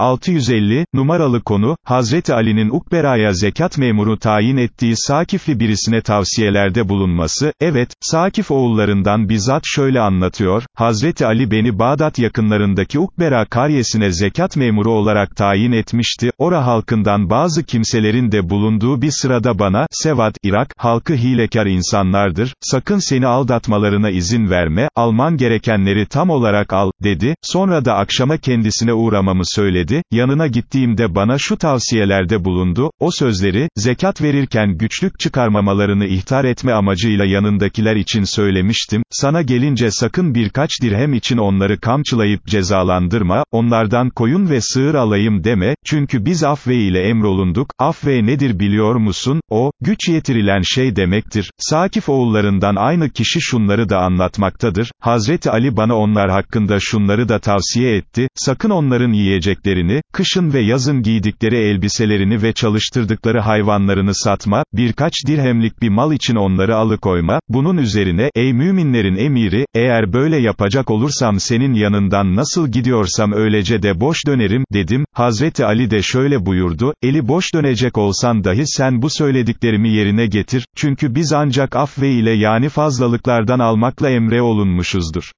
650, numaralı konu, Hazreti Ali'nin Ukbera'ya zekat memuru tayin ettiği Sakifli birisine tavsiyelerde bulunması, evet, Sakif oğullarından bizzat şöyle anlatıyor, Hazreti Ali beni Bağdat yakınlarındaki Ukbera karyesine zekat memuru olarak tayin etmişti, ora halkından bazı kimselerin de bulunduğu bir sırada bana, Sevat, Irak, halkı hilekar insanlardır, sakın seni aldatmalarına izin verme, alman gerekenleri tam olarak al, dedi, sonra da akşama kendisine uğramamı söyledi, yanına gittiğimde bana şu tavsiyelerde bulundu, o sözleri, zekat verirken güçlük çıkarmamalarını ihtar etme amacıyla yanındakiler için söylemiştim, sana gelince sakın birkaç dirhem için onları kamçılayıp cezalandırma, onlardan koyun ve sığır alayım deme, çünkü biz afve ile emrolunduk, afve nedir biliyor musun, o, güç yetirilen şey demektir, Sakif oğullarından aynı kişi şunları da anlatmaktadır, Hazreti Ali bana onlar hakkında şunları da tavsiye etti, sakın onların yiyeceklerini, kışın ve yazın giydikleri elbiselerini ve çalıştırdıkları hayvanlarını satma, birkaç dirhemlik bir mal için onları alıkoyma, bunun üzerine, ey müminlerin emiri, eğer böyle yapacak olursam senin yanından nasıl gidiyorsam öylece de boş dönerim, dedim, Hazreti Ali de şöyle buyurdu, eli boş dönecek olsan dahi sen bu söylediklerimi yerine getir, çünkü biz ancak afve ile yani fazlalıklardan almakla emre olunmuşuzdur.